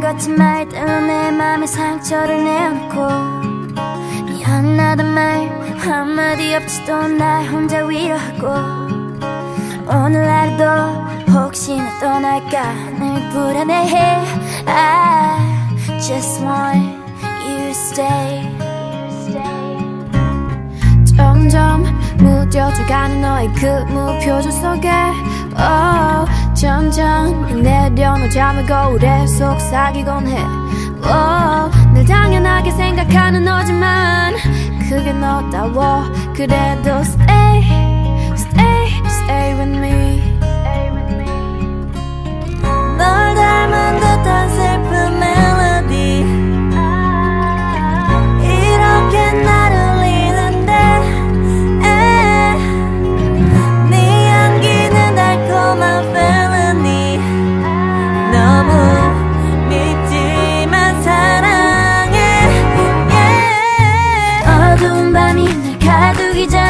같이 말 때문에 내 맘에 상처를 내놓고 미안하단 말 한마디 없이도 날 혼자 위로하고 오늘 하루도 혹시나 떠날까 늘 불안해해. I just want you to stay 무뎌져가는 너의 그 무표정 속에. Oh, 점점 내려놓 잠을 거울에 속삭이곤 해. Oh, 늘 당연하게 생각하는 너지만 그게 너다워. 그래도 stay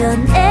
人。